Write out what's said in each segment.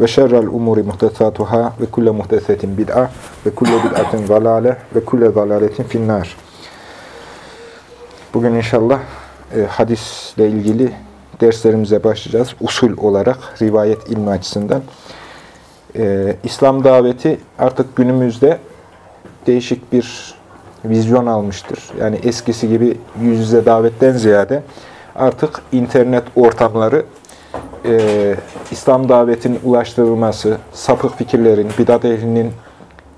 ve şerrel umuri muhtesatuhâ ve kulle muhtesetin bid'a ve kulle bid'atin zalâle ve kulle zalâletin finnâr. Bugün inşallah e, hadisle ilgili derslerimize başlayacağız. Usul olarak, rivayet ilmi açısından. E, İslam daveti artık günümüzde değişik bir vizyon almıştır. Yani eskisi gibi yüz yüze davetten ziyade artık internet ortamları e, İslam davetinin ulaştırılması, sapık fikirlerin, bidat ehlinin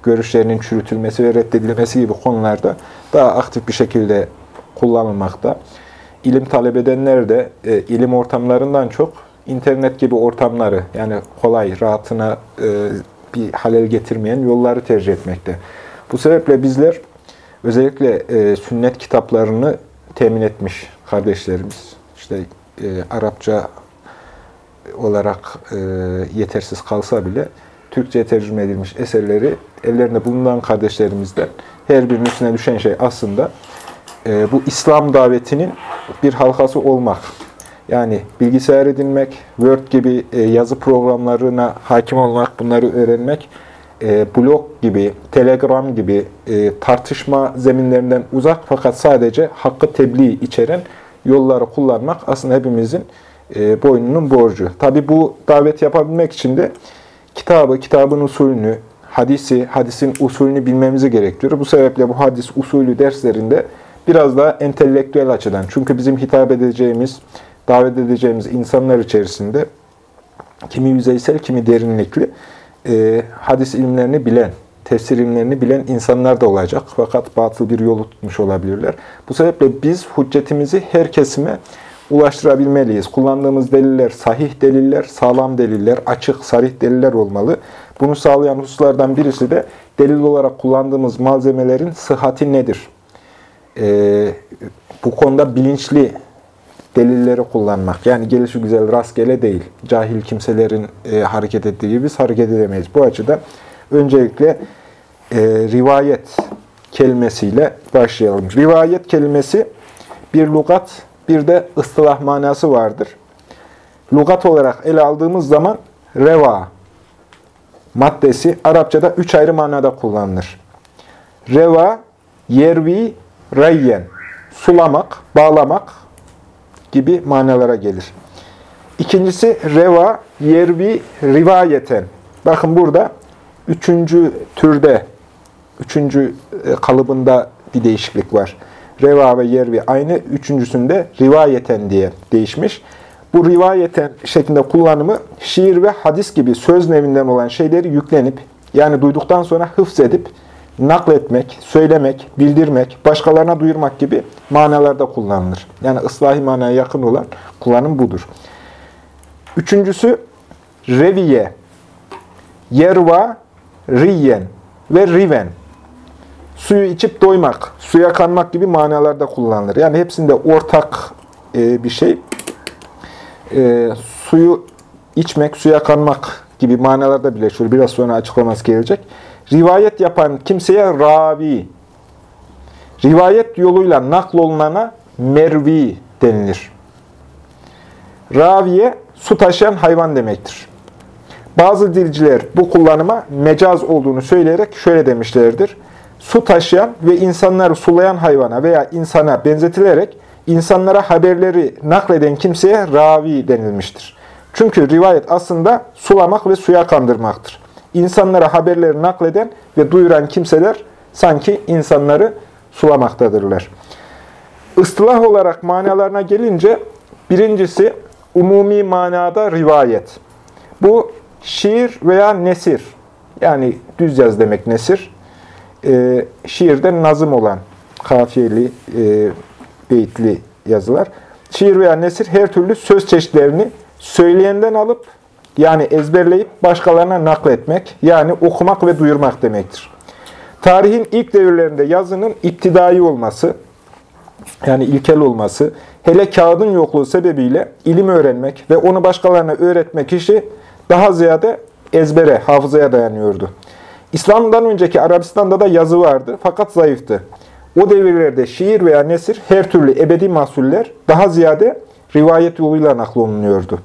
görüşlerinin çürütülmesi ve reddedilmesi gibi konularda daha aktif bir şekilde kullanılmakta. İlim talep edenler de e, ilim ortamlarından çok internet gibi ortamları yani kolay, rahatına e, bir halel getirmeyen yolları tercih etmekte. Bu sebeple bizler özellikle e, sünnet kitaplarını temin etmiş kardeşlerimiz, işte e, Arapça olarak e, yetersiz kalsa bile Türkçe tercüme edilmiş eserleri ellerinde bulunan kardeşlerimizden her birinin üstüne düşen şey aslında e, bu İslam davetinin bir halkası olmak. Yani bilgisayar edinmek, Word gibi e, yazı programlarına hakim olmak, bunları öğrenmek, e, blog gibi, Telegram gibi e, tartışma zeminlerinden uzak fakat sadece hakkı tebliğ içeren yolları kullanmak aslında hepimizin e, boynunun borcu. Tabi bu davet yapabilmek için de kitabı, kitabın usulünü, hadisi, hadisin usulünü bilmemizi gerektiriyor. Bu sebeple bu hadis usulü derslerinde biraz daha entelektüel açıdan. Çünkü bizim hitap edeceğimiz, davet edeceğimiz insanlar içerisinde kimi yüzeysel, kimi derinlikli e, hadis ilimlerini bilen, tefsir ilimlerini bilen insanlar da olacak. Fakat batıl bir yolu tutmuş olabilirler. Bu sebeple biz hüccetimizi her kesime ulaştırabilmeliyiz. Kullandığımız deliller sahih deliller, sağlam deliller, açık, sarih deliller olmalı. Bunu sağlayan hususlardan birisi de delil olarak kullandığımız malzemelerin sıhhati nedir? Ee, bu konuda bilinçli delilleri kullanmak. Yani gelişi güzel rastgele değil. Cahil kimselerin e, hareket ettiği gibi biz hareket edemeyiz. Bu açıdan öncelikle e, rivayet kelimesiyle başlayalım. Rivayet kelimesi bir lugat bir de ıstılah manası vardır. Lugat olarak ele aldığımız zaman reva maddesi Arapçada üç ayrı manada kullanılır. Reva, yervi, reyyen, sulamak, bağlamak gibi manalara gelir. İkincisi reva, yervi, rivayeten. Bakın burada üçüncü türde, üçüncü e, kalıbında bir değişiklik var. Reva ve yervi aynı. Üçüncüsünde rivayeten diye değişmiş. Bu rivayeten şeklinde kullanımı şiir ve hadis gibi söz nevinden olan şeyleri yüklenip yani duyduktan sonra hıfz edip nakletmek, söylemek, bildirmek, başkalarına duyurmak gibi manalarda kullanılır. Yani ıslahi manaya yakın olan kullanım budur. Üçüncüsü reviye, yerva, riyen ve riven suyu içip doymak, suya kanmak gibi manalarda kullanılır. Yani hepsinde ortak e, bir şey. E, suyu içmek, suya kanmak gibi manalarda birleşiyor. Biraz sonra açıklaması gelecek. Rivayet yapan kimseye ravi, rivayet yoluyla naklolunana mervi denilir. Raviye su taşıyan hayvan demektir. Bazı dilciler bu kullanıma mecaz olduğunu söyleyerek şöyle demişlerdir su taşıyan ve insanları sulayan hayvana veya insana benzetilerek insanlara haberleri nakleden kimseye ravi denilmiştir. Çünkü rivayet aslında sulamak ve suya kandırmaktır. İnsanlara haberleri nakleden ve duyuran kimseler sanki insanları sulamaktadırlar. Istılah olarak manalarına gelince birincisi umumi manada rivayet. Bu şiir veya nesir. Yani düz yaz demek nesir e, şiirde nazım olan kafiyeli, e, beyitli yazılar. Şiir veya nesir her türlü söz çeşitlerini söyleyenden alıp yani ezberleyip başkalarına nakletmek, yani okumak ve duyurmak demektir. Tarihin ilk devirlerinde yazının iptidai olması, yani ilkel olması, hele kağıdın yokluğu sebebiyle ilim öğrenmek ve onu başkalarına öğretmek işi daha ziyade ezbere, hafızaya dayanıyordu. İslam'dan önceki Arabistan'da da yazı vardı fakat zayıftı. O devirlerde şiir veya nesir her türlü ebedi mahsuller daha ziyade rivayet yoluyla naklolunuyordu.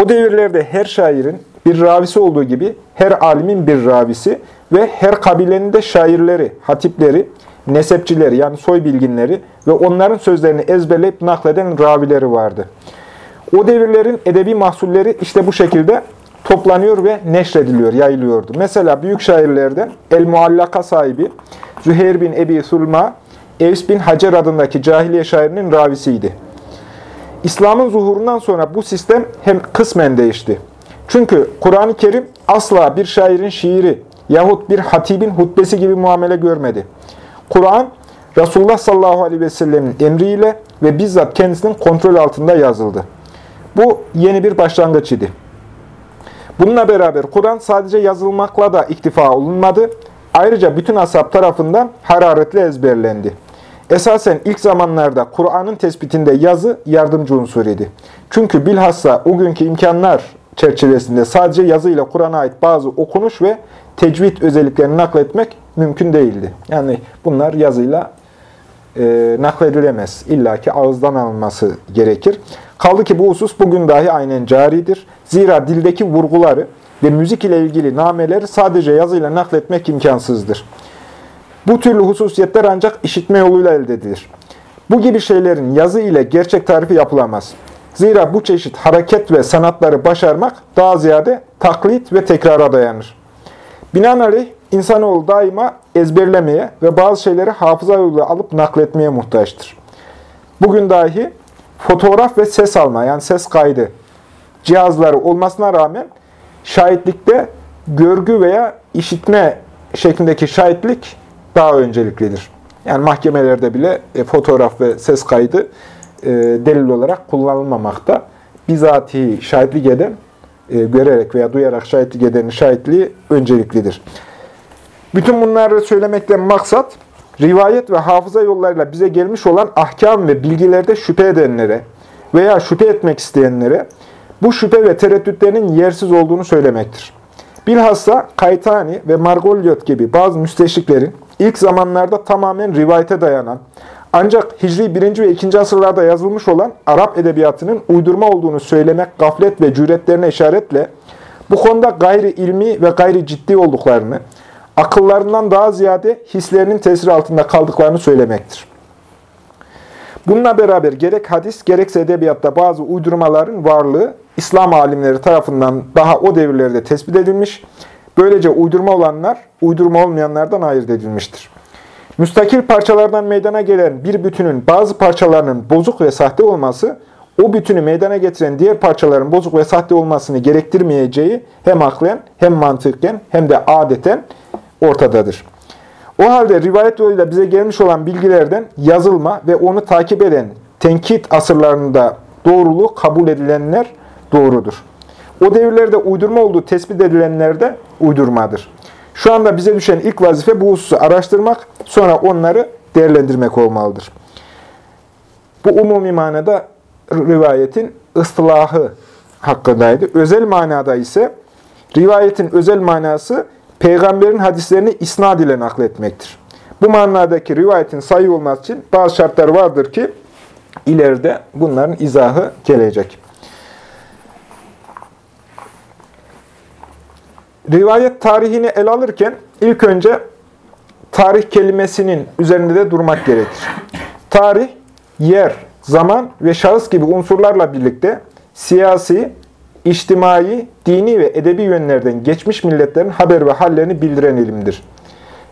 O devirlerde her şairin bir ravisi olduğu gibi her alimin bir ravisi ve her kabilenin de şairleri, hatipleri, nesepçileri yani soy bilginleri ve onların sözlerini ezberleyip nakleden ravileri vardı. O devirlerin edebi mahsulleri işte bu şekilde toplanıyor ve neşrediliyor, yayılıyordu. Mesela büyük şairlerden El-Muallaka sahibi Züheyr bin Ebi Sulma, Evs bin Hacer adındaki cahiliye şairinin ravisiydi. İslam'ın zuhurundan sonra bu sistem hem kısmen değişti. Çünkü Kur'an-ı Kerim asla bir şairin şiiri yahut bir hatibin hutbesi gibi muamele görmedi. Kur'an, Resulullah sallallahu aleyhi ve sellemin emriyle ve bizzat kendisinin kontrol altında yazıldı. Bu yeni bir başlangıç idi. Bununla beraber Kur'an sadece yazılmakla da iktifa olunmadı. Ayrıca bütün ashab tarafından hararetle ezberlendi. Esasen ilk zamanlarda Kur'an'ın tespitinde yazı yardımcı unsur. Çünkü bilhassa o günkü imkanlar çerçevesinde sadece yazıyla Kur'an'a ait bazı okunuş ve tecvid özelliklerini nakletmek mümkün değildi. Yani bunlar yazıyla e, nakledilemez. İlla ki ağızdan alınması gerekir. Kaldı ki bu husus bugün dahi aynen caridir. Zira dildeki vurguları ve müzik ile ilgili nameleri sadece yazıyla nakletmek imkansızdır. Bu türlü hususiyetler ancak işitme yoluyla elde edilir. Bu gibi şeylerin yazı ile gerçek tarifi yapılamaz. Zira bu çeşit hareket ve sanatları başarmak daha ziyade taklit ve tekrara dayanır. Binaenaleyh insanoğlu daima ezberlemeye ve bazı şeyleri hafıza yoluyla alıp nakletmeye muhtaçtır. Bugün dahi fotoğraf ve ses alma yani ses kaydı cihazları olmasına rağmen şahitlikte görgü veya işitme şeklindeki şahitlik daha önceliklidir. Yani mahkemelerde bile e, fotoğraf ve ses kaydı e, delil olarak kullanılmamakta. Bizatihi şahitlik eden, e, görerek veya duyarak şahitlik edenin şahitliği önceliklidir. Bütün bunları söylemekten maksat, rivayet ve hafıza yollarıyla bize gelmiş olan ahkam ve bilgilerde şüphe edenlere veya şüphe etmek isteyenlere bu şüphe ve tereddütlerinin yersiz olduğunu söylemektir. Bilhassa Kaytani ve Margoliot gibi bazı müsteşriklerin ilk zamanlarda tamamen rivayete dayanan, ancak Hicri 1. ve 2. asırlarda yazılmış olan Arap edebiyatının uydurma olduğunu söylemek gaflet ve cüretlerine işaretle bu konuda gayri ilmi ve gayri ciddi olduklarını, akıllarından daha ziyade hislerinin tesiri altında kaldıklarını söylemektir. Bununla beraber gerek hadis gerekse edebiyatta bazı uydurmaların varlığı İslam alimleri tarafından daha o devirlerde tespit edilmiş. Böylece uydurma olanlar uydurma olmayanlardan ayırt edilmiştir. Müstakil parçalardan meydana gelen bir bütünün bazı parçalarının bozuk ve sahte olması, o bütünü meydana getiren diğer parçaların bozuk ve sahte olmasını gerektirmeyeceği hem aklen hem mantıken hem de adeten ortadadır. O halde rivayet yoluyla bize gelmiş olan bilgilerden yazılma ve onu takip eden tenkit asırlarında doğruluğu kabul edilenler doğrudur. O devirlerde uydurma olduğu tespit edilenler de uydurmadır. Şu anda bize düşen ilk vazife bu hususu araştırmak, sonra onları değerlendirmek olmalıdır. Bu umumi manada rivayetin ıslahı hakkındaydı. Özel manada ise rivayetin özel manası peygamberin hadislerini isnad ile nakletmektir. Bu manadaki rivayetin sayı olması için bazı şartlar vardır ki ileride bunların izahı gelecek. Rivayet tarihini el alırken ilk önce tarih kelimesinin üzerinde de durmak gerekir. Tarih, yer, zaman ve şahıs gibi unsurlarla birlikte siyasi, içtimai, dini ve edebi yönlerden geçmiş milletlerin haber ve hallerini bildiren ilimdir.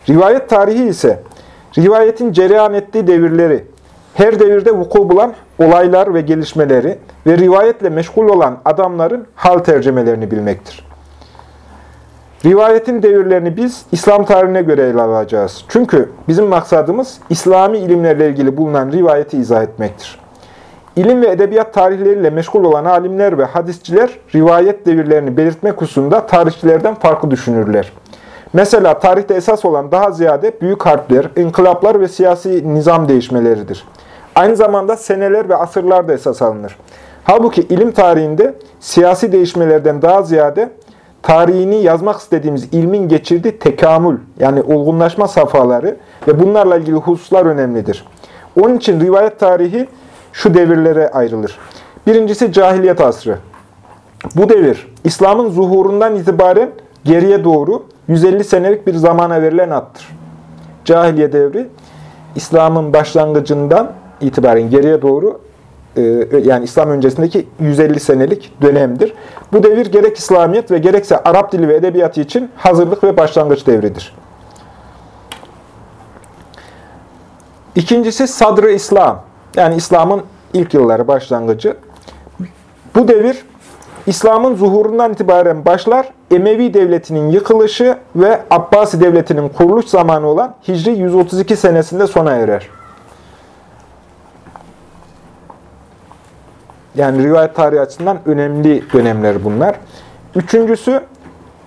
Rivayet tarihi ise rivayetin cereyan ettiği devirleri, her devirde vuku bulan olaylar ve gelişmeleri ve rivayetle meşgul olan adamların hal tercemelerini bilmektir. Rivayetin devirlerini biz İslam tarihine göre ele alacağız. Çünkü bizim maksadımız İslami ilimlerle ilgili bulunan rivayeti izah etmektir. İlim ve edebiyat tarihleriyle meşgul olan alimler ve hadisçiler rivayet devirlerini belirtmek hususunda tarihçilerden farklı düşünürler. Mesela tarihte esas olan daha ziyade büyük harpler, inkılaplar ve siyasi nizam değişmeleridir. Aynı zamanda seneler ve asırlar da esas alınır. Halbuki ilim tarihinde siyasi değişmelerden daha ziyade tarihini yazmak istediğimiz ilmin geçirdiği tekamül yani olgunlaşma safhaları ve bunlarla ilgili hususlar önemlidir. Onun için rivayet tarihi şu devirlere ayrılır. Birincisi cahiliyet asrı. Bu devir İslam'ın zuhurundan itibaren geriye doğru 150 senelik bir zamana verilen attır. Cahiliye devri İslam'ın başlangıcından itibaren geriye doğru e, yani İslam öncesindeki 150 senelik dönemdir. Bu devir gerek İslamiyet ve gerekse Arap dili ve edebiyatı için hazırlık ve başlangıç devridir. İkincisi Sadr-ı İslam. Yani İslam'ın ilk yılları başlangıcı. Bu devir İslam'ın zuhurundan itibaren başlar, Emevi devletinin yıkılışı ve Abbasi devletinin kuruluş zamanı olan Hicri 132 senesinde sona erer. Yani rivayet tarihi açısından önemli dönemler bunlar. Üçüncüsü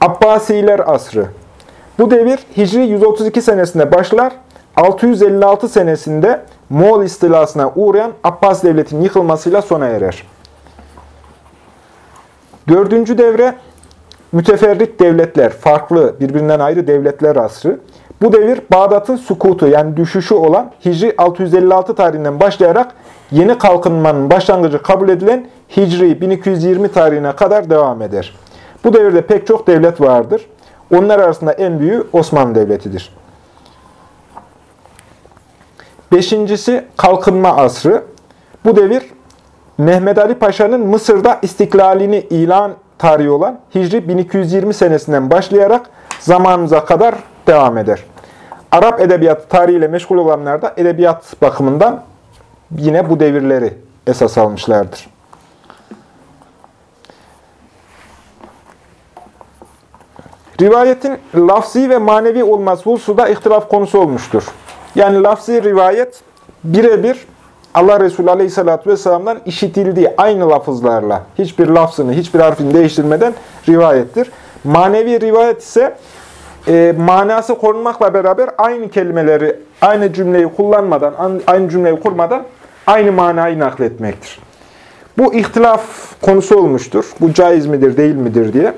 Abbasiler asrı. Bu devir Hicri 132 senesinde başlar, 656 senesinde Moğol istilasına uğrayan Abbas devletinin yıkılmasıyla sona erer. Dördüncü devre müteferrit devletler, farklı, birbirinden ayrı devletler asrı. Bu devir Bağdat'ın sukutu yani düşüşü olan Hicri 656 tarihinden başlayarak yeni kalkınmanın başlangıcı kabul edilen Hicri 1220 tarihine kadar devam eder. Bu devirde pek çok devlet vardır. Onlar arasında en büyüğü Osmanlı Devleti'dir. Beşincisi kalkınma asrı. Bu devir Mehmet Ali Paşa'nın Mısır'da istiklalini ilan tarihi olan Hicri 1220 senesinden başlayarak zamanımıza kadar devam eder. Arap edebiyatı tarihiyle meşgul olanlar da edebiyat bakımından yine bu devirleri esas almışlardır. Rivayetin lafzi ve manevi olması hususu da ihtilaf konusu olmuştur. Yani lafzi rivayet birebir Allah Resulü Aleyhisselatü Vesselam'dan işitildiği aynı lafızlarla, hiçbir lafzını, hiçbir harfini değiştirmeden rivayettir. Manevi rivayet ise e, manası korunmakla beraber aynı kelimeleri, aynı cümleyi kullanmadan, aynı cümleyi kurmadan aynı manayı nakletmektir. Bu ihtilaf konusu olmuştur. Bu caiz midir, değil midir diye.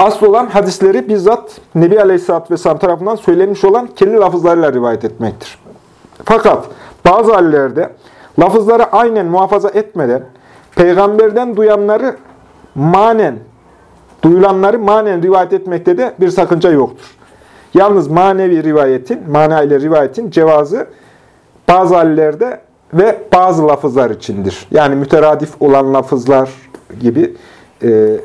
Asıl olan hadisleri bizzat Nebi Aleyhisselatü Vesselam tarafından söylenmiş olan kendi lafızlarıyla rivayet etmektir. Fakat bazı hallerde lafızları aynen muhafaza etmeden peygamberden duyanları manen, duyulanları manen rivayet etmekte de bir sakınca yoktur. Yalnız manevi rivayetin, mana ile rivayetin cevazı bazı hallerde ve bazı lafızlar içindir. Yani müteradif olan lafızlar gibi e,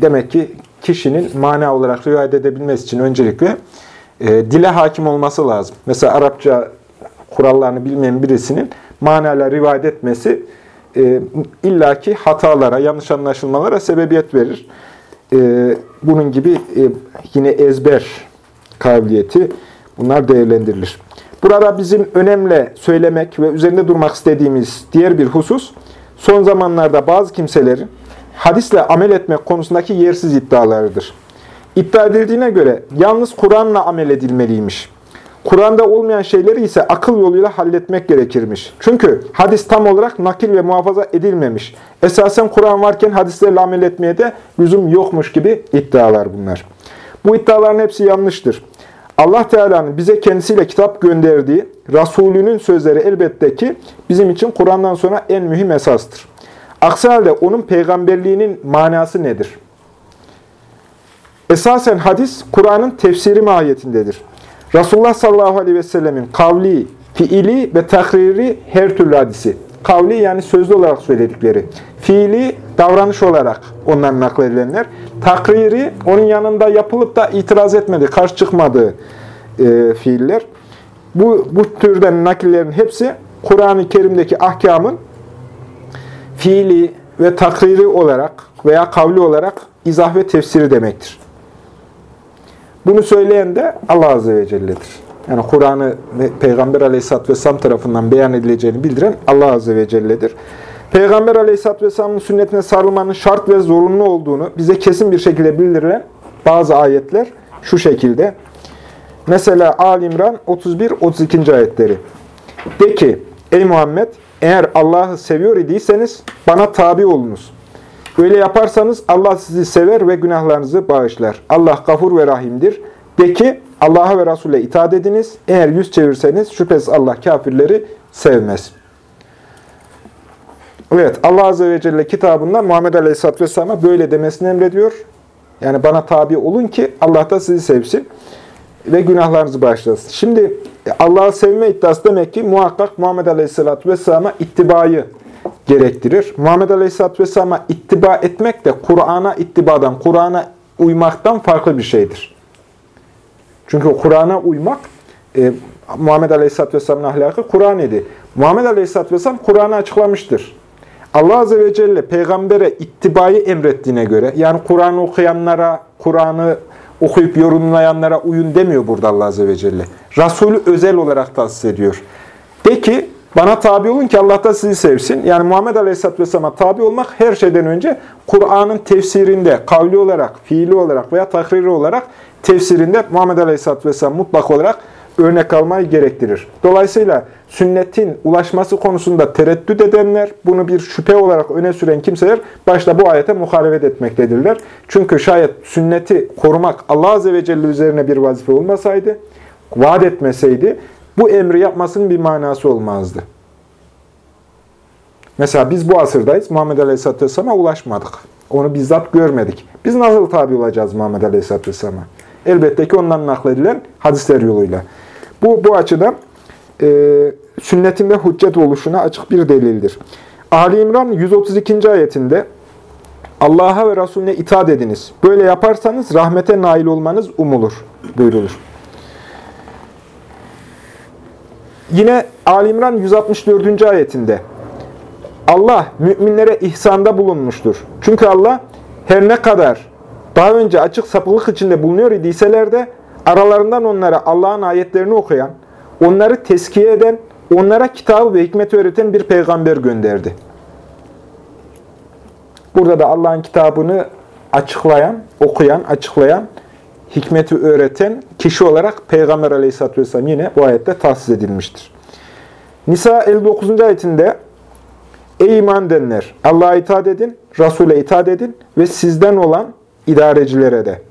demek ki kişinin mana olarak rivayet edebilmesi için öncelikle e, dile hakim olması lazım. Mesela Arapça kurallarını bilmeyen birisinin manayla rivayet etmesi e, illaki hatalara, yanlış anlaşılmalara sebebiyet verir. E, bunun gibi e, yine ezber kabiliyeti bunlar değerlendirilir. Burada bizim önemli söylemek ve üzerinde durmak istediğimiz diğer bir husus, son zamanlarda bazı kimselerin hadisle amel etmek konusundaki yersiz iddialarıdır. İddia edildiğine göre yalnız Kur'an'la amel edilmeliymiş. Kur'an'da olmayan şeyleri ise akıl yoluyla halletmek gerekirmiş. Çünkü hadis tam olarak nakil ve muhafaza edilmemiş. Esasen Kur'an varken hadislerle amel etmeye de lüzum yokmuş gibi iddialar bunlar. Bu iddiaların hepsi yanlıştır. Allah Teala'nın bize kendisiyle kitap gönderdiği Resulünün sözleri elbette ki bizim için Kur'an'dan sonra en mühim esastır. Aksi halde onun peygamberliğinin manası nedir? Esasen hadis, Kur'an'ın tefsiri mahiyetindedir. Resulullah sallallahu aleyhi ve sellemin kavli, fiili ve takriri her türlü hadisi. Kavli yani sözlü olarak söyledikleri. Fiili davranış olarak ondan nakledilenler. Takriri onun yanında yapılıp da itiraz etmedi, karşı çıkmadığı e, fiiller. Bu, bu türden nakillerin hepsi Kur'an-ı Kerim'deki ahkamın fiili ve takriri olarak veya kavli olarak izah ve tefsiri demektir. Bunu söyleyen de Allah Azze ve Celle'dir. yani Kur'an'ı Peygamber Aleyhisselatü Vesselam tarafından beyan edileceğini bildiren Allah Azze ve Celle'dir. Peygamber Aleyhisselatü Vesselam'ın sünnetine sarılmanın şart ve zorunlu olduğunu bize kesin bir şekilde bildiren bazı ayetler şu şekilde. Mesela Ali İmran 31-32. ayetleri. De ki, ey Muhammed, eğer Allah'ı seviyor idiyseniz bana tabi olunuz. Öyle yaparsanız Allah sizi sever ve günahlarınızı bağışlar. Allah gafur ve rahimdir. De ki, Allah'a ve Resul'e itaat ediniz. Eğer yüz çevirseniz şüphesiz Allah kafirleri sevmez. Evet, Allah Azze ve Celle kitabında Muhammed Aleyhisselatü Vesselam'a böyle demesini emrediyor. Yani bana tabi olun ki Allah da sizi sevsin ve günahlarınızı bağışlasın. Şimdi Allah'ı sevme iddiası demek ki muhakkak Muhammed Aleyhisselatü Vesselam'a ittibayı gerektirir. Muhammed Aleyhisselatü Vesselam'a ittiba etmek de Kur'an'a ittibadan, Kur'an'a uymaktan farklı bir şeydir. Çünkü Kur'an'a uymak, e, Muhammed Aleyhisselatü Vesselam'ın ahlakı Kur'an idi. Muhammed Aleyhisselatü Vesselam Kur'an'ı açıklamıştır. Allah Azze ve Celle peygambere ittibayı emrettiğine göre, yani Kur'an'ı okuyanlara, Kur'an'ı okuyup yorumlayanlara uyun demiyor burada Allah Azze ve Celle. Resulü özel olarak tahsis ediyor. De ki, bana tabi olun ki Allah da sizi sevsin. Yani Muhammed Aleyhisselatü Vesselam'a tabi olmak her şeyden önce Kur'an'ın tefsirinde, kavli olarak, fiili olarak veya takriri olarak tefsirinde Muhammed Aleyhisselatü Vesselam mutlak olarak örnek almayı gerektirir. Dolayısıyla sünnetin ulaşması konusunda tereddüt edenler, bunu bir şüphe olarak öne süren kimseler başta bu ayete muhalefet etmektedirler. Çünkü şayet sünneti korumak Allah Azze ve Celle üzerine bir vazife olmasaydı, vaat etmeseydi, bu emri yapmasının bir manası olmazdı. Mesela biz bu asırdayız. Muhammed Aleyhisselatü Vesselam'a ulaşmadık. Onu bizzat görmedik. Biz nasıl tabi olacağız Muhammed Aleyhisselatü Vesselam'a? Elbette ki ondan nakledilen hadisler yoluyla. Bu, bu açıdan e, sünnetin ve hüccet oluşuna açık bir delildir. Ali İmran 132. ayetinde Allah'a ve Resulüne itaat ediniz. Böyle yaparsanız rahmete nail olmanız umulur buyrulur. Yine Ali İmran 164. ayetinde Allah müminlere ihsanda bulunmuştur. Çünkü Allah her ne kadar daha önce açık sapılık içinde bulunuyor idiyseler de aralarından onlara Allah'ın ayetlerini okuyan, onları teskiye eden, onlara kitabı ve hikmeti öğreten bir peygamber gönderdi. Burada da Allah'ın kitabını açıklayan, okuyan, açıklayan, hikmeti öğreten kişi olarak Peygamber aleyhisselatü vesselam yine bu ayette tahsis edilmiştir. Nisa 59. ayetinde Ey iman edenler! Allah'a itaat edin, Resul'e itaat edin ve sizden olan idarecilere de,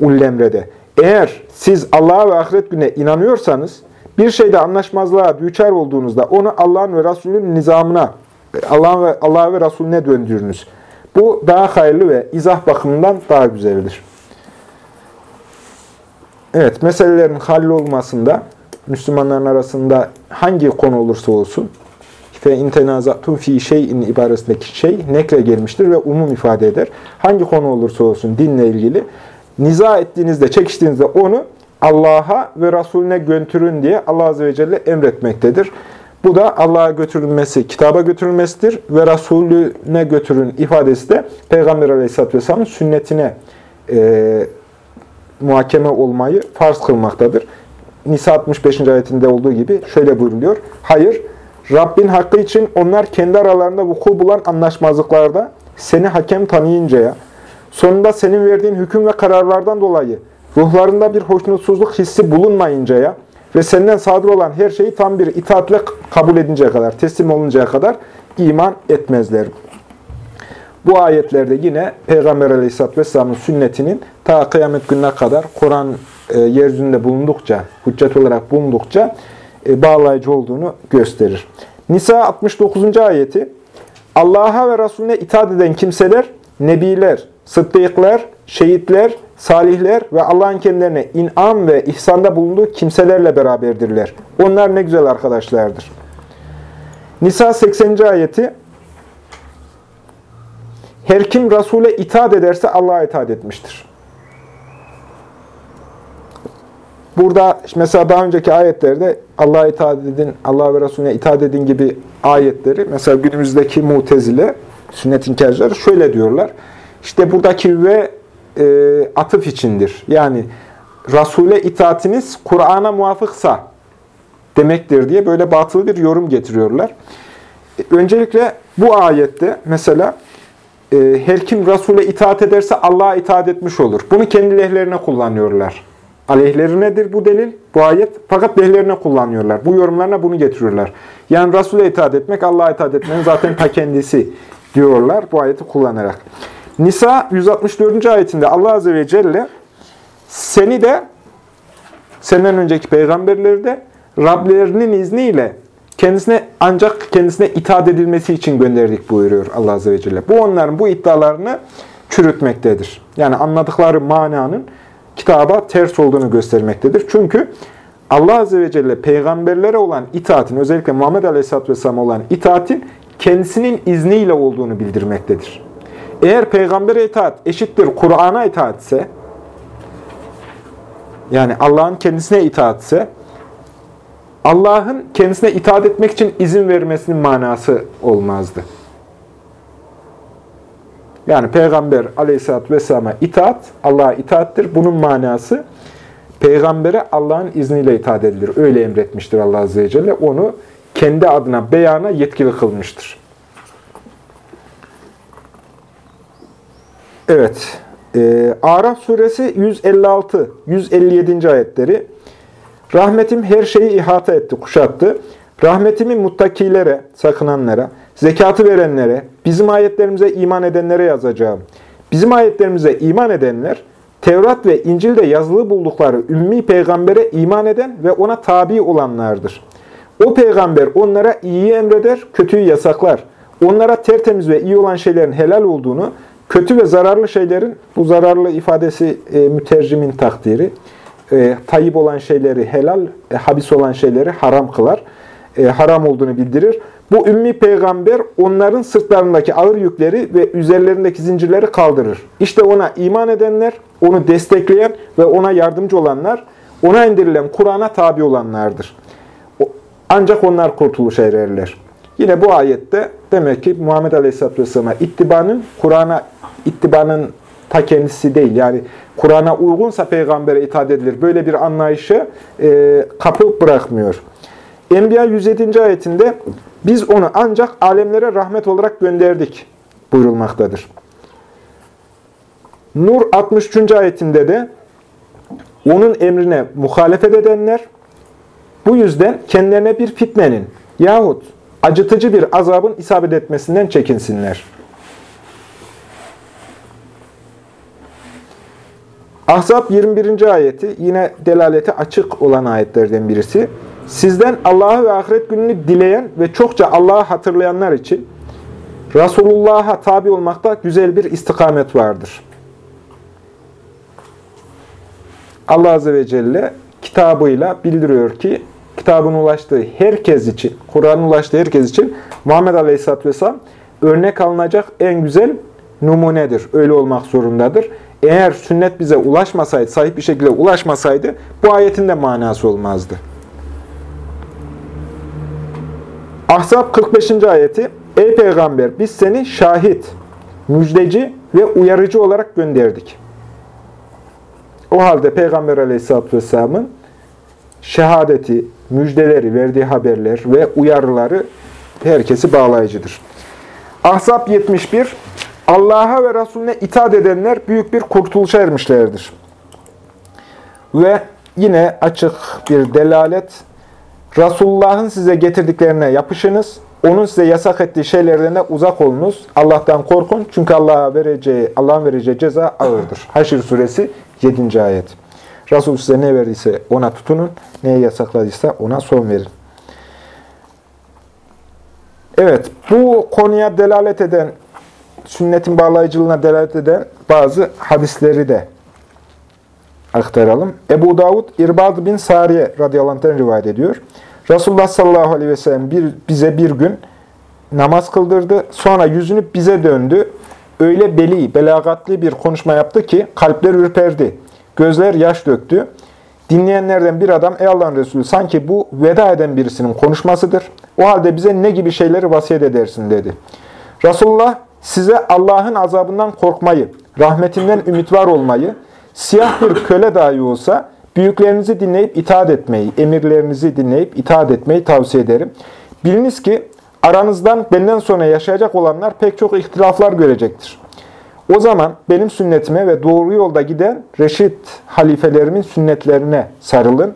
ullemre Eğer siz Allah'a ve ahiret gününe inanıyorsanız, bir şeyde anlaşmazlığa düçar olduğunuzda onu Allah'ın ve Resulünün nizamına, Allah'ın ve Allah ve Resulüne döndürünüz. Bu daha hayırlı ve izah bakımından daha güzeldir. Evet, meselelerin hallolmasında Müslümanların arasında hangi konu olursa olsun fe intenazatun fi şeyin ibaresindeki şey nekre gelmiştir ve umum ifade eder. Hangi konu olursa olsun dinle ilgili niza ettiğinizde, çekiştiğinizde onu Allah'a ve Resulüne götürün diye Allah Azze ve Celle emretmektedir. Bu da Allah'a götürülmesi, kitaba götürülmesidir ve Resulüne götürün ifadesi de Peygamber Aleyhisselatü Vesselam'ın sünnetine e, muhakeme olmayı farz kılmaktadır. Nisa 65. ayetinde olduğu gibi şöyle buyuruluyor. Hayır, Rabbin hakkı için onlar kendi aralarında vuku bulan anlaşmazlıklarda seni hakem tanıyıncaya, sonunda senin verdiğin hüküm ve kararlardan dolayı ruhlarında bir hoşnutsuzluk hissi bulunmayıncaya ve senden sadır olan her şeyi tam bir itaatle kabul edinceye kadar, teslim oluncaya kadar iman etmezler. Bu ayetlerde yine Peygamber Aleyhisselatü Vesselam'ın sünnetinin ta kıyamet gününe kadar Kur'an e, yeryüzünde bulundukça, hüccet olarak bulundukça e, bağlayıcı olduğunu gösterir. Nisa 69. ayeti Allah'a ve Resulüne itaat eden kimseler, nebiler, sıddıklar, şehitler, salihler ve Allah'ın kendilerine inam ve ihsanda bulunduğu kimselerle beraberdirler. Onlar ne güzel arkadaşlardır. Nisa 80. ayeti Her kim Resul'e itaat ederse Allah'a itaat etmiştir. Burada mesela daha önceki ayetlerde Allah'a itaat edin, Allah ve Resulüne itaat edin gibi ayetleri mesela günümüzdeki mutezile, sünnet inkarcıları şöyle diyorlar. İşte buradaki ve e, atıf içindir. Yani Resul'e itaatiniz Kur'an'a muvafıksa demektir diye böyle batıl bir yorum getiriyorlar. Öncelikle bu ayette mesela e, her kim Resul'e itaat ederse Allah'a itaat etmiş olur. Bunu kendi lehlerine kullanıyorlar. Aleyhlerinedir bu delil, bu ayet. Fakat lehlerine kullanıyorlar. Bu yorumlarına bunu getiriyorlar. Yani Resul'e itaat etmek, Allah'a itaat etmenin zaten ta kendisi diyorlar bu ayeti kullanarak. Nisa 164. ayetinde Allah Azze ve Celle seni de senden önceki peygamberleri de Rablerinin izniyle kendisine ancak kendisine itaat edilmesi için gönderdik buyuruyor Allah Azze ve Celle. Bu onların bu iddialarını çürütmektedir. Yani anladıkları mananın kitaba ters olduğunu göstermektedir. Çünkü Allah Azze ve Celle peygamberlere olan itaatin, özellikle Muhammed Aleyhisselatü Vesselam olan itaatin kendisinin izniyle olduğunu bildirmektedir. Eğer peygambere itaat eşittir Kur'an'a itaat ise, yani Allah'ın kendisine itaat ise, Allah'ın kendisine itaat etmek için izin vermesinin manası olmazdı. Yani Peygamber aleyhissalatü vesselam'a itaat, Allah'a itaattir. Bunun manası Peygamber'e Allah'ın izniyle itaat edilir. Öyle emretmiştir Allah Azze ve Celle. Onu kendi adına beyana yetkili kılmıştır. Evet. E, Araf suresi 156, 157. ayetleri. Rahmetim her şeyi ihata etti, kuşattı. Rahmetimi muttakilere, sakınanlara, zekatı verenlere, bizim ayetlerimize iman edenlere yazacağım. Bizim ayetlerimize iman edenler, Tevrat ve İncil'de yazılı buldukları ümmi peygambere iman eden ve ona tabi olanlardır. O peygamber onlara iyiyi emreder, kötüyü yasaklar. Onlara tertemiz ve iyi olan şeylerin helal olduğunu, kötü ve zararlı şeylerin, bu zararlı ifadesi e, mütercimin takdiri, e, tayyip olan şeyleri helal, e, habis olan şeyleri haram kılar, e, haram olduğunu bildirir. Bu ümmi peygamber onların sırtlarındaki ağır yükleri ve üzerlerindeki zincirleri kaldırır. İşte ona iman edenler, onu destekleyen ve ona yardımcı olanlar, ona indirilen Kur'an'a tabi olanlardır. Ancak onlar kurtuluşa ererler. Yine bu ayette demek ki Muhammed Aleyhisselatü Vesselam'a ittibanın, Kur'an'a ittibanın ta kendisi değil. Yani Kur'an'a uygunsa peygambere itaat edilir. Böyle bir anlayışı e, kapı bırakmıyor. Enbiya 107. ayetinde biz onu ancak alemlere rahmet olarak gönderdik buyurulmaktadır. Nur 63. ayetinde de onun emrine muhalefet edenler bu yüzden kendilerine bir fitnenin yahut acıtıcı bir azabın isabet etmesinden çekinsinler. Ahzab 21. ayeti yine delaleti açık olan ayetlerden birisi. Sizden Allah'ı ve ahiret gününü dileyen ve çokça Allah'ı hatırlayanlar için Resulullah'a tabi olmakta güzel bir istikamet vardır. Allah Azze ve Celle kitabıyla bildiriyor ki kitabın ulaştığı herkes için, Kur'an'ın ulaştığı herkes için Muhammed Aleyhisselatü Vesselam örnek alınacak en güzel numunedir. Öyle olmak zorundadır. Eğer sünnet bize ulaşmasaydı, sahip bir şekilde ulaşmasaydı bu ayetin de manası olmazdı. Ahzab 45. ayeti Ey peygamber biz seni şahit, müjdeci ve uyarıcı olarak gönderdik. O halde Peygamber aleyhisselatü vesselamın şehadeti, müjdeleri, verdiği haberler ve uyarıları herkesi bağlayıcıdır. Ahzab 71 Allah'a ve Resulüne itaat edenler büyük bir kurtuluşa ermişlerdir. Ve yine açık bir delalet Resulullah'ın size getirdiklerine yapışınız. Onun size yasak ettiği şeylerden de uzak olunuz. Allah'tan korkun. Çünkü Allah'a vereceği, Allah'ın vereceği ceza ağırdır. Haşr suresi 7. ayet. Resul size ne verdiyse ona tutunun. Neye yasakladıysa ona son verin. Evet, bu konuya delalet eden, sünnetin bağlayıcılığına delalet eden bazı hadisleri de aktaralım. Ebu Davud İrbad bin Sariye radıyallahu anh'ten rivayet ediyor. Resulullah sallallahu aleyhi ve sellem bir, bize bir gün namaz kıldırdı. Sonra yüzünü bize döndü. Öyle beli, belagatli bir konuşma yaptı ki kalpler ürperdi. Gözler yaş döktü. Dinleyenlerden bir adam, ey Allah'ın Resulü sanki bu veda eden birisinin konuşmasıdır. O halde bize ne gibi şeyleri vasiyet edersin dedi. Resulullah size Allah'ın azabından korkmayı, rahmetinden ümit var olmayı, siyah bir köle dahi olsa büyüklerinizi dinleyip itaat etmeyi, emirlerinizi dinleyip itaat etmeyi tavsiye ederim. Biliniz ki aranızdan benden sonra yaşayacak olanlar pek çok ihtilaflar görecektir. O zaman benim sünnetime ve doğru yolda giden reşit halifelerimin sünnetlerine sarılın,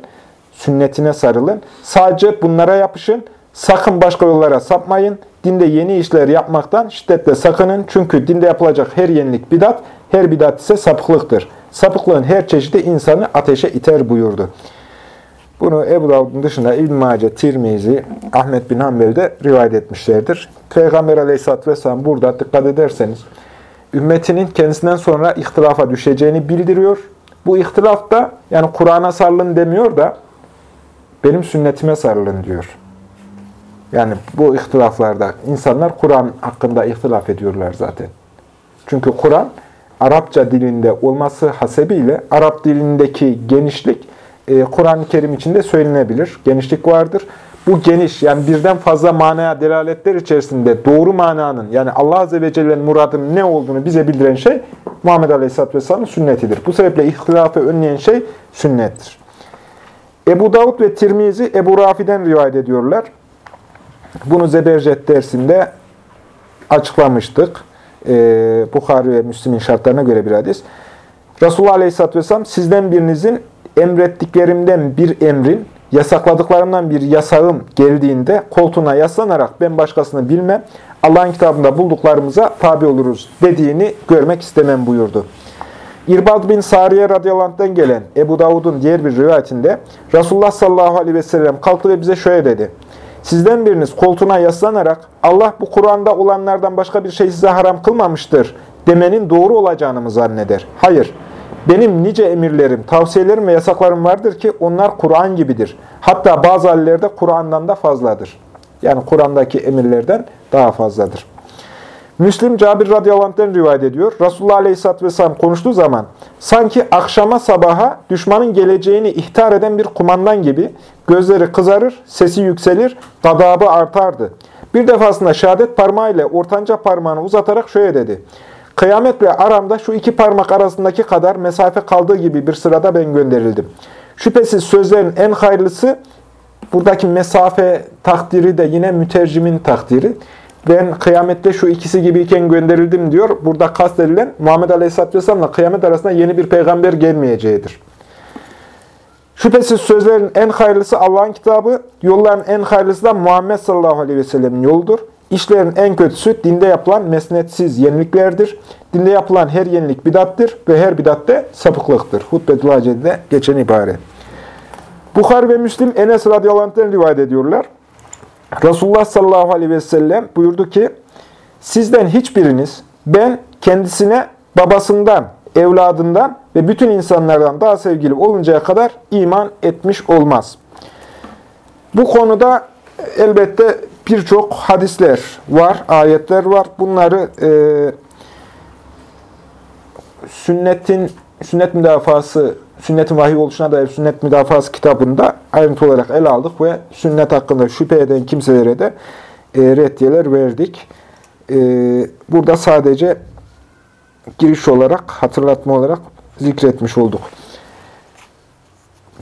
sünnetine sarılın. Sadece bunlara yapışın, sakın başka yollara sapmayın. Dinde yeni işler yapmaktan şiddetle sakının. Çünkü dinde yapılacak her yenilik bidat, her bidat ise sapıklıktır. Sapıklığın her çeşidi insanı ateşe iter buyurdu. Bunu Ebu Davud'un dışında İbn-i Mace, Tirmizi, Ahmet bin Hanbel de rivayet etmişlerdir. Peygamber aleyhisselatü vesselam burada dikkat ederseniz, ümmetinin kendisinden sonra ihtilafa düşeceğini bildiriyor. Bu ihtilaf da yani Kur'an'a sarılın demiyor da benim sünnetime sarılın diyor. Yani bu ihtilaflarda insanlar Kur'an hakkında ihtilaf ediyorlar zaten. Çünkü Kur'an Arapça dilinde olması hasebiyle Arap dilindeki genişlik e, Kur'an-ı Kerim içinde söylenebilir. Genişlik vardır. Bu geniş yani birden fazla manaya delaletler içerisinde doğru mananın yani Allah Azze ve Celle'nin muradının ne olduğunu bize bildiren şey Muhammed Aleyhisselatü Vesselam'ın sünnetidir. Bu sebeple ihtilafı önleyen şey sünnettir. Ebu Davud ve Tirmizi Ebu Rafi'den rivayet ediyorlar. Bunu Zebercet dersinde açıklamıştık. Ee, Bukhari ve Müslim'in şartlarına göre bir hadis. Resulullah Aleyhisselatü Vesselam sizden birinizin emrettiklerimden bir emrin, yasakladıklarımdan bir yasağım geldiğinde koltuğuna yaslanarak ben başkasını bilmem, Allah'ın kitabında bulduklarımıza tabi oluruz dediğini görmek istemem buyurdu. İrbad bin Sariye radıyallahu gelen Ebu Davud'un diğer bir rivayetinde Resulullah sallallahu aleyhi ve sellem kalktı ve bize şöyle dedi. Sizden biriniz koltuğuna yaslanarak Allah bu Kur'an'da olanlardan başka bir şey size haram kılmamıştır demenin doğru olacağını mı zanneder? Hayır. Benim nice emirlerim, tavsiyelerim ve yasaklarım vardır ki onlar Kur'an gibidir. Hatta bazı hallerde Kur'an'dan da fazladır. Yani Kur'an'daki emirlerden daha fazladır. Müslim Cabir radıyallahu anh'den rivayet ediyor. Resulullah aleyhisselatü vesselam konuştuğu zaman sanki akşama sabaha düşmanın geleceğini ihtar eden bir kumandan gibi gözleri kızarır, sesi yükselir, gadabı artardı. Bir defasında şehadet parmağıyla ortanca parmağını uzatarak şöyle dedi. Kıyametle aramda şu iki parmak arasındaki kadar mesafe kaldığı gibi bir sırada ben gönderildim. Şüphesiz sözlerin en hayırlısı, buradaki mesafe takdiri de yine mütercimin takdiri. Ben kıyamette şu ikisi gibiyken gönderildim diyor. Burada kastedilen Muhammed Aleyhisselatü Vesselam'la kıyamet arasında yeni bir peygamber gelmeyeceğidir. Şüphesiz sözlerin en hayırlısı Allah'ın kitabı, yolların en hayırlısı da Muhammed sallallahu aleyhi ve yoludur. İşlerin en kötüsü dinde yapılan mesnetsiz yeniliklerdir. Dinde yapılan her yenilik bidattır ve her bidat de sapıklıktır. Hutbetül Hace'de geçen ibare. Bukhar ve Müslim Enes radıyallahu anh'ten rivayet ediyorlar. Resulullah sallallahu aleyhi ve sellem buyurdu ki, sizden hiçbiriniz ben kendisine babasından, evladından ve bütün insanlardan daha sevgili oluncaya kadar iman etmiş olmaz. Bu konuda elbette birçok hadisler var, ayetler var. Bunları e, sünnetin sünnet müdafası, sünnetin vahiy oluşuna dair sünnet müdafası kitabında ayrıntı olarak ele aldık ve sünnet hakkında şüphe eden kimselere de e, reddiyeler verdik. E, burada sadece giriş olarak, hatırlatma olarak zikretmiş olduk.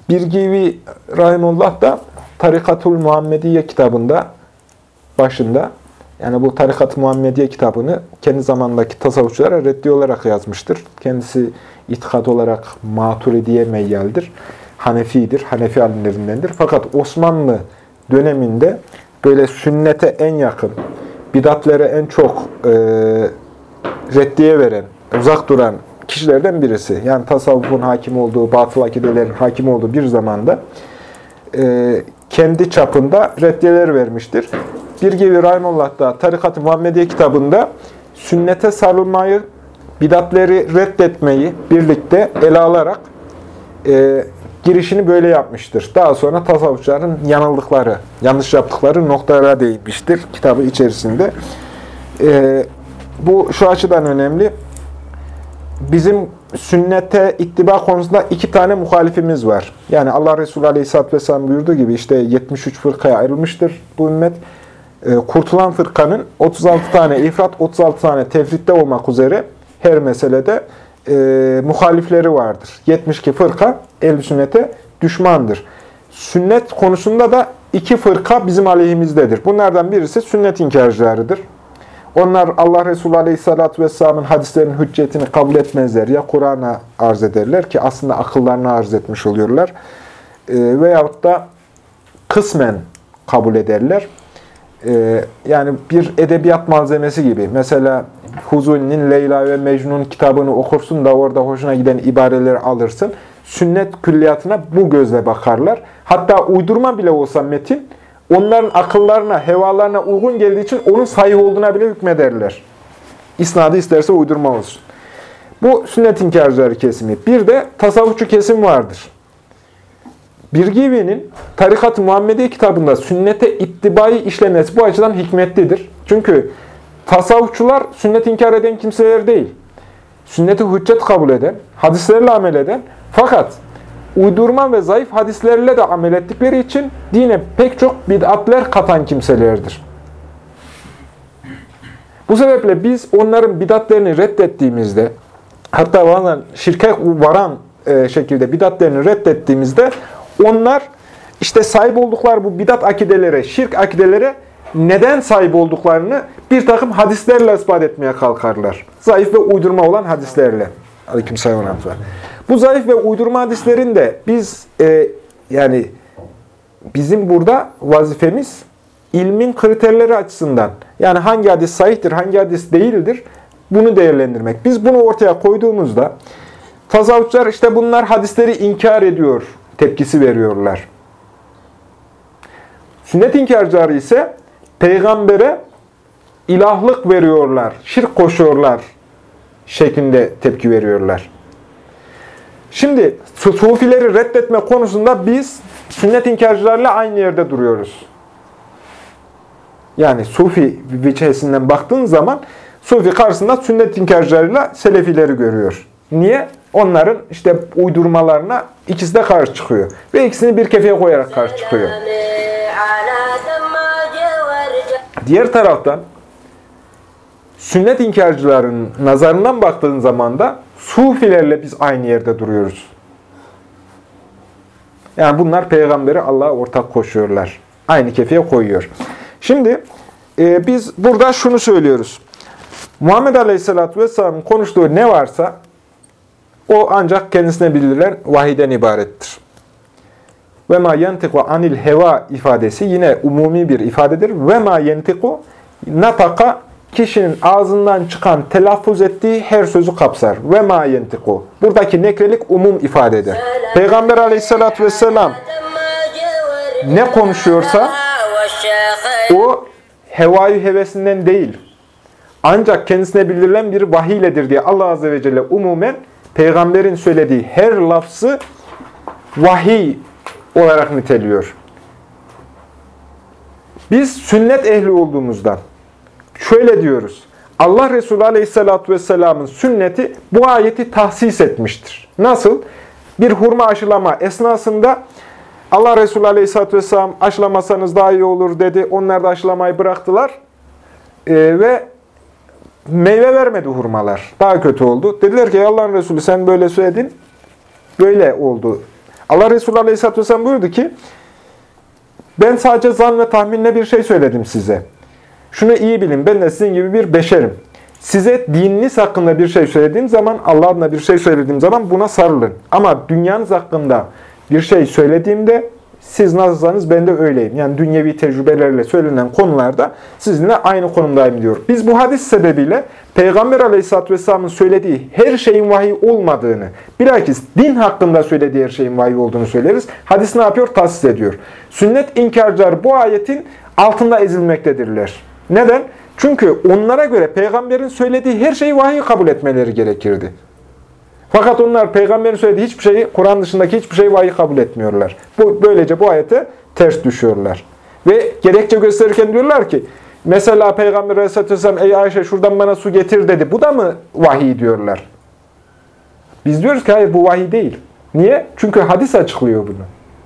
Birgivi Rahimullah da Tarikatul Muhammediye kitabında başında yani bu Tarikat-ı Muhammediye kitabını kendi zamandaki tasavvufçulara reddi olarak yazmıştır. Kendisi itikat olarak Maturidiye meyyaldir. Hanefidir, Hanefi alimlerindendir. Fakat Osmanlı döneminde böyle sünnete en yakın, bidatlere en çok e, reddiye veren, uzak duran kişilerden birisi. Yani tasavvufun hakim olduğu, batıl akidelerin hakim olduğu bir zamanda e, kendi çapında reddiyeler vermiştir. Bir gibi Rahimullah da Tarikat-ı Muhammediye kitabında sünnete sarılmayı, bidatleri reddetmeyi birlikte ele alarak e, girişini böyle yapmıştır. Daha sonra tasavvufçuların yanıldıkları, yanlış yaptıkları noktalara değinmiştir kitabı içerisinde. E, bu şu açıdan önemli. Bizim sünnete ittiba konusunda iki tane muhalifimiz var. Yani Allah Resulü Aleyhisselatü Vesselam buyurduğu gibi işte 73 fırkaya ayrılmıştır bu ümmet. Ee, kurtulan fırkanın 36 tane ifrat, 36 tane tefritte olmak üzere her meselede e, muhalifleri vardır. 72 fırka ehl sünnete düşmandır. Sünnet konusunda da iki fırka bizim aleyhimizdedir. Bunlardan birisi sünnet inkarcılarıdır. Onlar Allah Resulü Aleyhisselatü Vesselam'ın hadislerinin hüccetini kabul etmezler. Ya Kur'an'a arz ederler ki aslında akıllarına arz etmiş oluyorlar. E, veyahut da kısmen kabul ederler. E, yani bir edebiyat malzemesi gibi. Mesela Huzuli'nin Leyla ve Mecnun kitabını okursun da orada hoşuna giden ibareleri alırsın. Sünnet külliyatına bu gözle bakarlar. Hatta uydurma bile olsa metin, onların akıllarına, hevalarına uygun geldiği için onun sahih olduğuna bile hükmederler. İsnadı isterse uydurma olsun. Bu sünnet inkarcıları kesimi. Bir de tasavvufçu kesim vardır. Birgivi'nin Tarikat-ı Muhammediye kitabında sünnete ittibayı işlemesi bu açıdan hikmetlidir. Çünkü tasavvufçular sünnet inkar eden kimseler değil. Sünneti hüccet kabul eden, hadislerle amel eden fakat uydurma ve zayıf hadislerle de amel ettikleri için dine pek çok bid'atler katan kimselerdir. Bu sebeple biz onların bidatlerini reddettiğimizde, hatta bazen şirke varan e, şekilde bidatlerini reddettiğimizde onlar işte sahip oldukları bu bidat akidelere, şirk akidelere neden sahip olduklarını bir takım hadislerle ispat etmeye kalkarlar. Zayıf ve uydurma olan hadislerle. Aleykümselam. Bu zayıf ve uydurma hadislerin de biz e, yani bizim burada vazifemiz ilmin kriterleri açısından yani hangi hadis sahihtir, hangi hadis değildir bunu değerlendirmek. Biz bunu ortaya koyduğumuzda tasavvufçular işte bunlar hadisleri inkar ediyor tepkisi veriyorlar. Sünnet inkarcıları ise peygambere ilahlık veriyorlar, şirk koşuyorlar şeklinde tepki veriyorlar. Şimdi sufileri reddetme konusunda biz sünnet inkarcılarla aynı yerde duruyoruz. Yani sufi viçhesinden baktığın zaman sufi karşısında sünnet inkarcılarıyla selefileri görüyor. Niye? Onların işte uydurmalarına ikisi de karşı çıkıyor. Ve ikisini bir kefeye koyarak karşı çıkıyor. Diğer taraftan sünnet inkarcıların nazarından baktığın zaman da sufilerle biz aynı yerde duruyoruz. Yani bunlar peygamberi Allah'a ortak koşuyorlar. Aynı kefeye koyuyor. Şimdi e, biz burada şunu söylüyoruz. Muhammed Aleyhisselatü Vesselam'ın konuştuğu ne varsa o ancak kendisine bildirilen vahiden ibarettir. Ve ma yentiku anil heva ifadesi yine umumi bir ifadedir. Ve ma yentiku nataka kişinin ağzından çıkan, telaffuz ettiği her sözü kapsar. Ve ma yentiku. Buradaki nekrelik umum ifade. Peygamber aleyhissalatü vesselam ne konuşuyorsa o hevayı hevesinden değil. Ancak kendisine bildirilen bir vahiyledir diye Allah Azze ve Celle umumen peygamberin söylediği her lafzı vahiy olarak niteliyor. Biz sünnet ehli olduğumuzdan şöyle diyoruz. Allah Resulü Aleyhisselatü Vesselam'ın sünneti bu ayeti tahsis etmiştir. Nasıl? Bir hurma aşılama esnasında Allah Resulü Aleyhisselatü Vesselam aşılamasanız daha iyi olur dedi. Onlar da aşılamayı bıraktılar. Ee, ve meyve vermedi hurmalar. Daha kötü oldu. Dediler ki Allah'ın Resulü sen böyle söyledin. Böyle oldu. Allah Resulü Aleyhisselatü Vesselam buyurdu ki ben sadece zan ve tahminle bir şey söyledim size. Şunu iyi bilin, ben de sizin gibi bir beşerim. Size dininiz hakkında bir şey söylediğim zaman, Allah adına bir şey söylediğim zaman buna sarılın. Ama dünyanız hakkında bir şey söylediğimde siz nasılsanız ben de öyleyim. Yani dünyevi tecrübelerle söylenen konularda sizinle aynı konumdayım diyor. Biz bu hadis sebebiyle Peygamber Aleyhisselatü Vesselam'ın söylediği her şeyin vahiy olmadığını, bilakis din hakkında söylediği her şeyin vahiy olduğunu söyleriz. Hadis ne yapıyor? Tahsis ediyor. Sünnet inkarcılar bu ayetin altında ezilmektedirler. Neden? Çünkü onlara göre peygamberin söylediği her şeyi vahiy kabul etmeleri gerekirdi. Fakat onlar peygamberin söylediği hiçbir şeyi, Kur'an dışındaki hiçbir şeyi vahiy kabul etmiyorlar. Bu, böylece bu ayete ters düşüyorlar. Ve gerekçe gösterirken diyorlar ki, mesela Peygamber Aleyhisselatü Vesselam, ey Ayşe şuradan bana su getir dedi. Bu da mı vahiy diyorlar? Biz diyoruz ki hayır bu vahiy değil. Niye? Çünkü hadis açıklıyor bunu.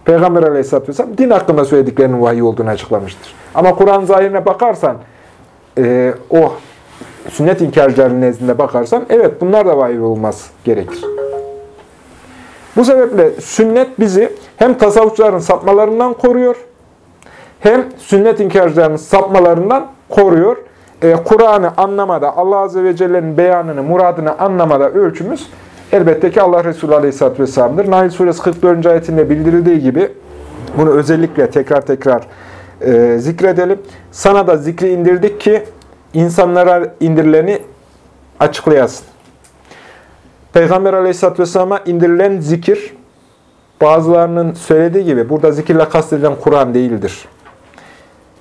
Peygamber Aleyhisselatü Vesselam din hakkında söylediklerinin vahiy olduğunu açıklamıştır. Ama Kur'an zahirine bakarsan, e, o sünnet inkarcılarının nezdinde bakarsan, evet bunlar da vahiy olmaz gerekir. Bu sebeple sünnet bizi hem tasavvufçuların sapmalarından koruyor, hem sünnet inkarcılarının sapmalarından koruyor. Ee, Kur'an'ı anlamada, Allah Azze ve Celle'nin beyanını, muradını anlamada ölçümüz elbette ki Allah Resulü Aleyhisselatü Vesselam'dır. Nail Suresi 44. ayetinde bildirildiği gibi bunu özellikle tekrar tekrar e, zikredelim. Sana da zikri indirdik ki insanlara indirileni açıklayasın. Peygamber Aleyhisselatü Vesselam'a indirilen zikir, bazılarının söylediği gibi burada zikirle kastedilen Kur'an değildir.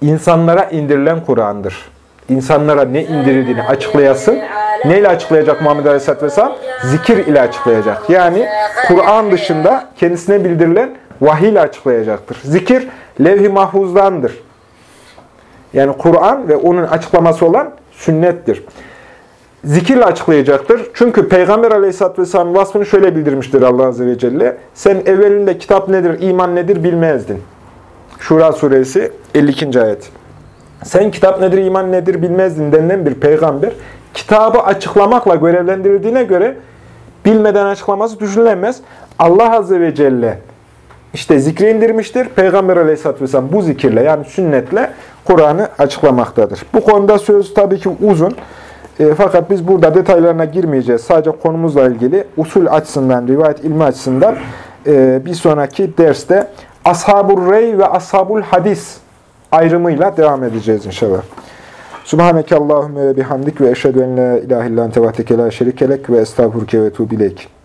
İnsanlara indirilen Kur'an'dır. İnsanlara ne indirildiğini açıklayasın. Neyle açıklayacak Muhammed Aleyhisselatü Vesselam? Zikir ile açıklayacak. Yani Kur'an dışında kendisine bildirilen vahiy ile açıklayacaktır. Zikir levh-i mahfuzdandır. Yani Kur'an ve onun açıklaması olan sünnettir. Zikirle açıklayacaktır. Çünkü Peygamber Aleyhisselatü Vesselam'ın vasfını şöyle bildirmiştir Allah Azze ve Celle. Sen evvelinde kitap nedir, iman nedir bilmezdin. Şura suresi 52. ayet. Sen kitap nedir, iman nedir bilmezdin denilen bir peygamber, kitabı açıklamakla görevlendirildiğine göre bilmeden açıklaması düşünülemez. Allah Azze ve Celle işte zikri indirmiştir. Peygamber Aleyhisselatü Vesselam bu zikirle yani sünnetle Kur'an'ı açıklamaktadır. Bu konuda söz tabii ki uzun. E, fakat biz burada detaylarına girmeyeceğiz. Sadece konumuzla ilgili usul açısından, rivayet ilmi açısından e, bir sonraki derste Ashab-ul Rey ve Ashab-ul Hadis ayrımıyla devam edeceğiz inşallah. Subhaneke Allahümme ve bihamdik ve eşhedü en la ilahe illan tevahdeke la şerikelek ve estağfurke ve tuğbilek.